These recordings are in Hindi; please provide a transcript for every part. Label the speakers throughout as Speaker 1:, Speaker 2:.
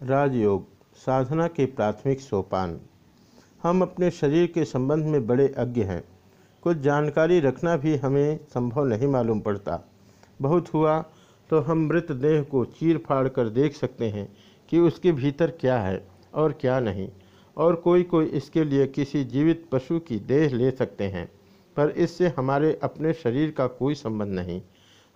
Speaker 1: राजयोग, साधना के प्राथमिक सोपान। हम अपने शरीर के संबंध में बड़े अज्ञ हैं। कुछ जानकारी रखना भी हमें संभव नहीं मालूम पड़ता। बहुत हुआ तो हम मृत देह को चीर फाड़ कर देख सकते हैं कि उसके भीतर क्या है और क्या नहीं, और कोई कोई इसके लिए किसी जीवित पशु की देह ले सकते हैं। पर इससे हमारे अपने शरीर का कोई संबंध नहीं।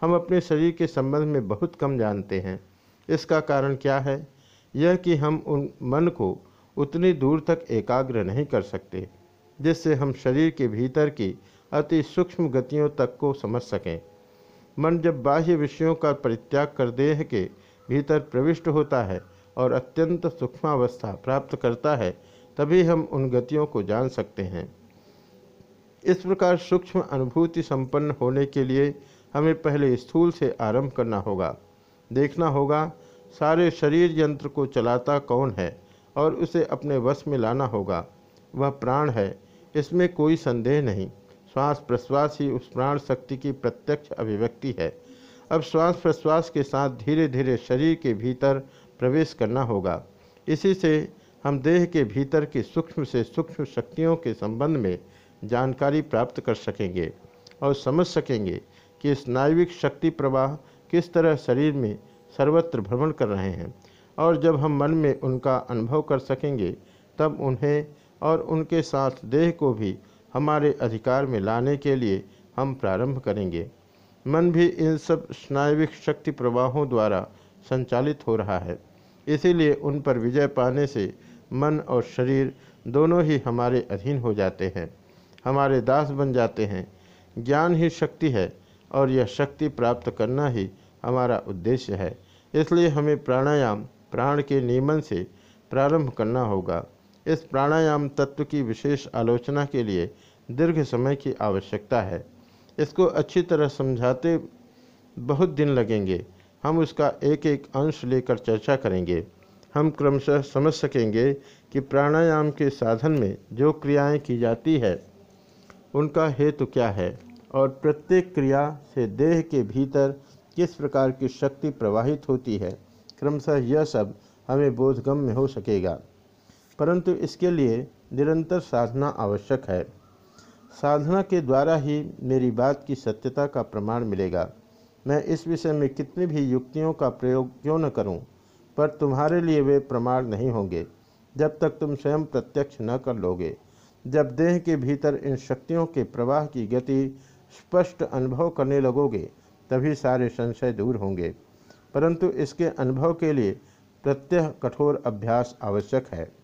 Speaker 1: हम अपने शरीर के संबंध में बहुत कम जानते हैं। इसका कारण क्या है? यह कि हम उन मन को उतनी दूर तक एकाग्र नहीं कर सकते, जिससे हम शरीर के भीतर की अति सूक्ष्म गतियों तक को समझ सकें। मन जब बाह्य विषयों का परित्याग कर देह के भीतर प्रविष्ट होता है और अत्यंत सूक्ष्मावस्था प्राप्त करता है, तभी हम उन गतियों को जान सकते हैं। इस प्रकार सूक्ष्म अनुभूति संपन्न होने के लिए हमें पहले स्थूल से आरंभ करना होगा, देखना होगा सारे शरीर यंत्र को चलाता कौन है और उसे अपने वश में लाना होगा? वह प्राण है, इसमें कोई संदेह नहीं। श्वास प्रश्वास ही उस प्राण शक्ति की प्रत्यक्ष अभिव्यक्ति है। अब श्वास प्रश्वास के साथ धीरे धीरे शरीर के भीतर प्रवेश करना होगा। इसी से हम देह के भीतर की सूक्ष्म से सूक्ष्म शक्तियों के संबंध में जानकारी प्राप्त कर सकेंगे और समझ सकेंगे कि स्नायविक शक्ति प्रवाह किस तरह शरीर में सर्वत्र भ्रमण कर रहे हैं और जब हम मन में उनका अनुभव कर सकेंगे, तब उन्हें और उनके साथ देह को भी हमारे अधिकार में लाने के लिए हम प्रारंभ करेंगे। मन भी इन सब स्नायविक शक्ति प्रवाहों द्वारा संचालित हो रहा है। इसीलिए उन पर विजय पाने से मन और शरीर दोनों ही हमारे अधीन हो जाते हैं, हमारे दास बन जाते हैं। ज्ञान ही शक्ति है और यह शक्ति प्राप्त करना ही हमारा उद्देश्य है। इसलिए हमें प्राणायाम, प्राण के नियमन से प्रारंभ करना होगा। इस प्राणायाम तत्व की विशेष आलोचना के लिए दीर्घ समय की आवश्यकता है। इसको अच्छी तरह समझाते बहुत दिन लगेंगे। हम उसका एक एक अंश लेकर चर्चा करेंगे। हम क्रमशः समझ सकेंगे कि प्राणायाम के साधन में जो क्रियाएँ की जाती है, उनका हेतु क्या है और प्रत्येक क्रिया से देह के भीतर किस प्रकार की शक्ति प्रवाहित होती है क्रमशः यह सब हमें बोधगम्य हो सकेगा। परंतु इसके लिए निरंतर साधना आवश्यक है। साधना के द्वारा ही मेरी बात की सत्यता का प्रमाण मिलेगा। मैं इस विषय में कितनी भी युक्तियों का प्रयोग क्यों न करूँ, पर तुम्हारे लिए वे प्रमाण नहीं होंगे जब तक तुम स्वयं प्रत्यक्ष न कर लोगे। जब देह के भीतर इन शक्तियों के प्रवाह की गति स्पष्ट अनुभव करने लगोगे तभी सारे संशय दूर होंगे। परंतु इसके अनुभव के लिए प्रत्यह कठोर अभ्यास आवश्यक है।